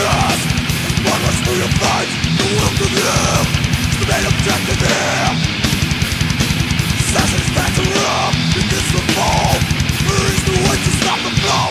death Why must we fight. The will to live? It's the main objective here Assassin's battle up, it is the fall There is no way to stop the flow.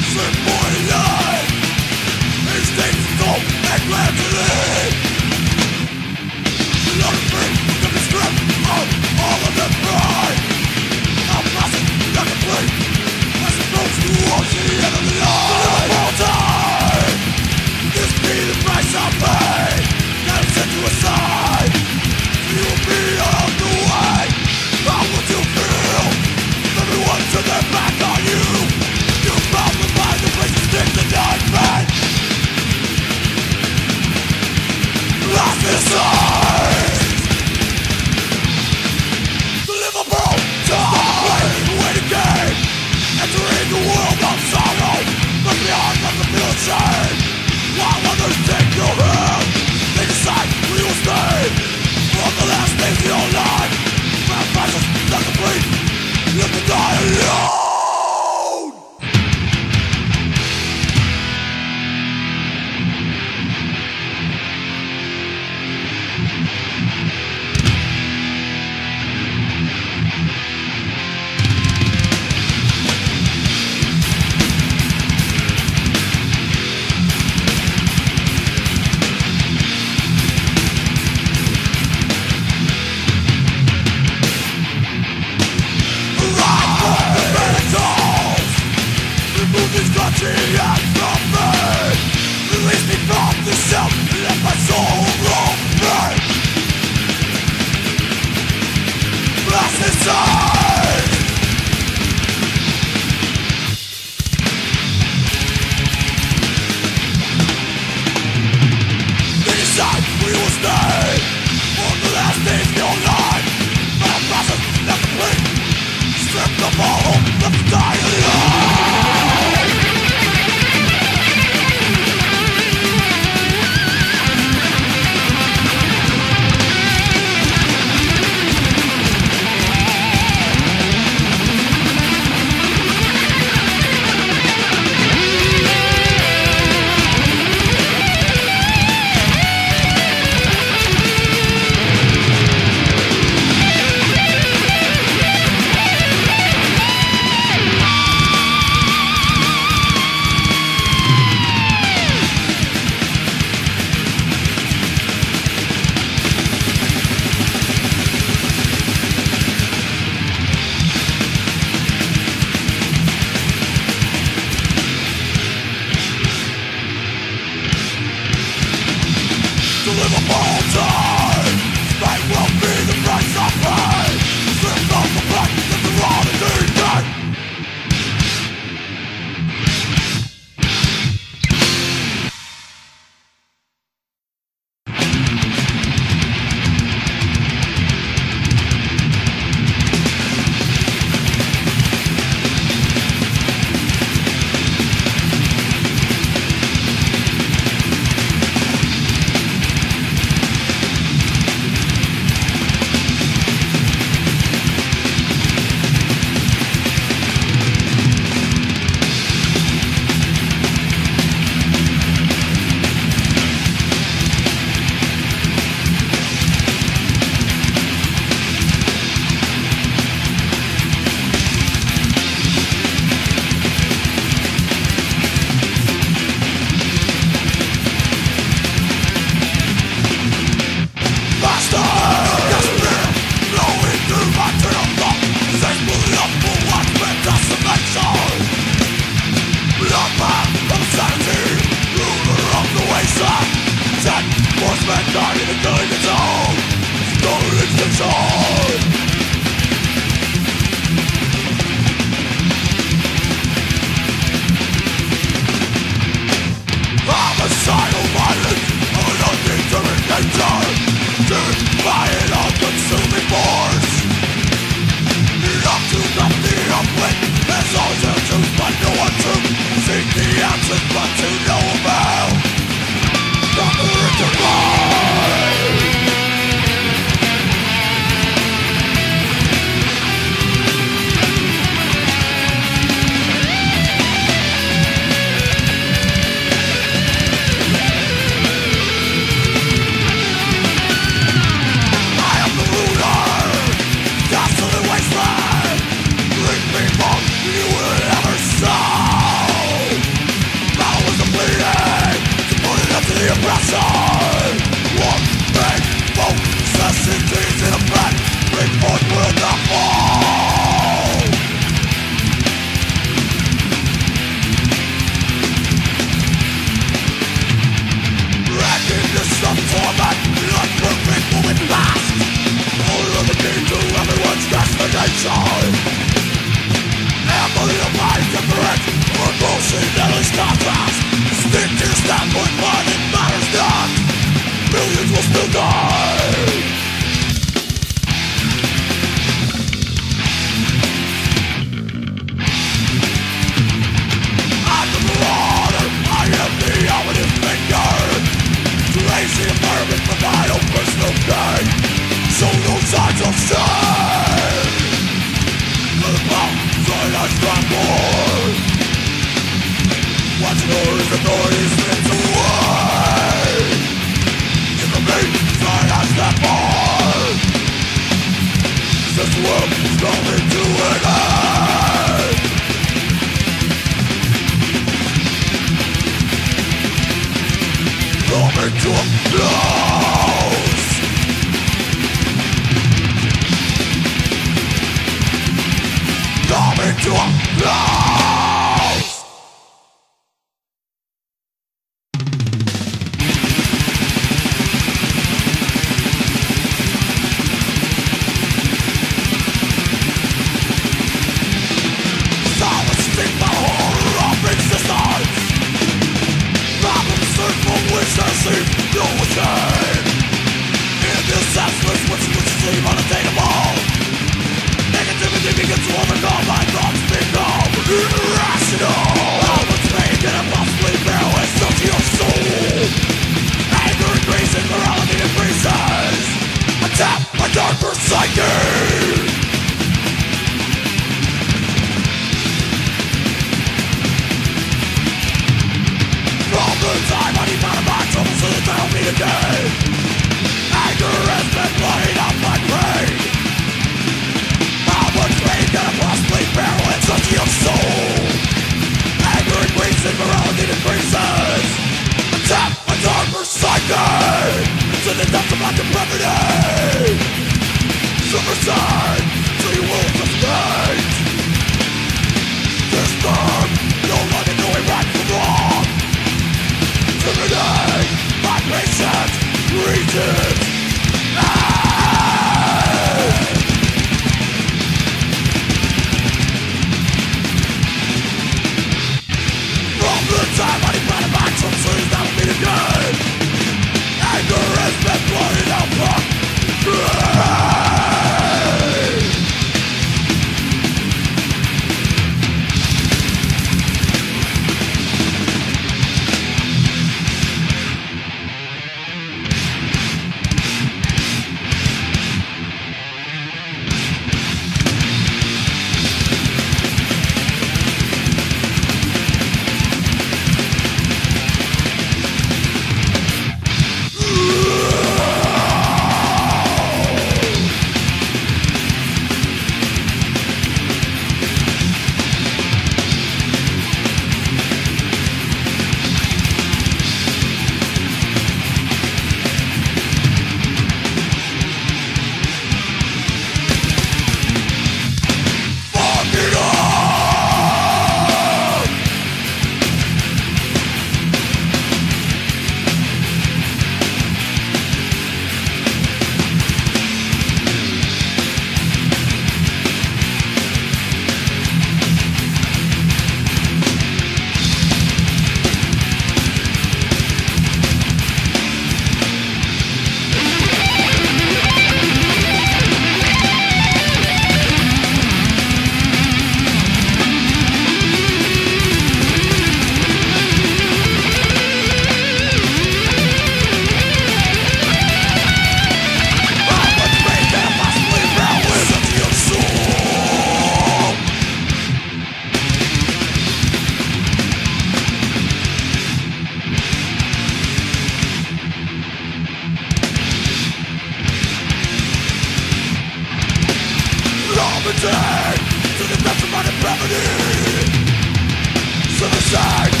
Suicide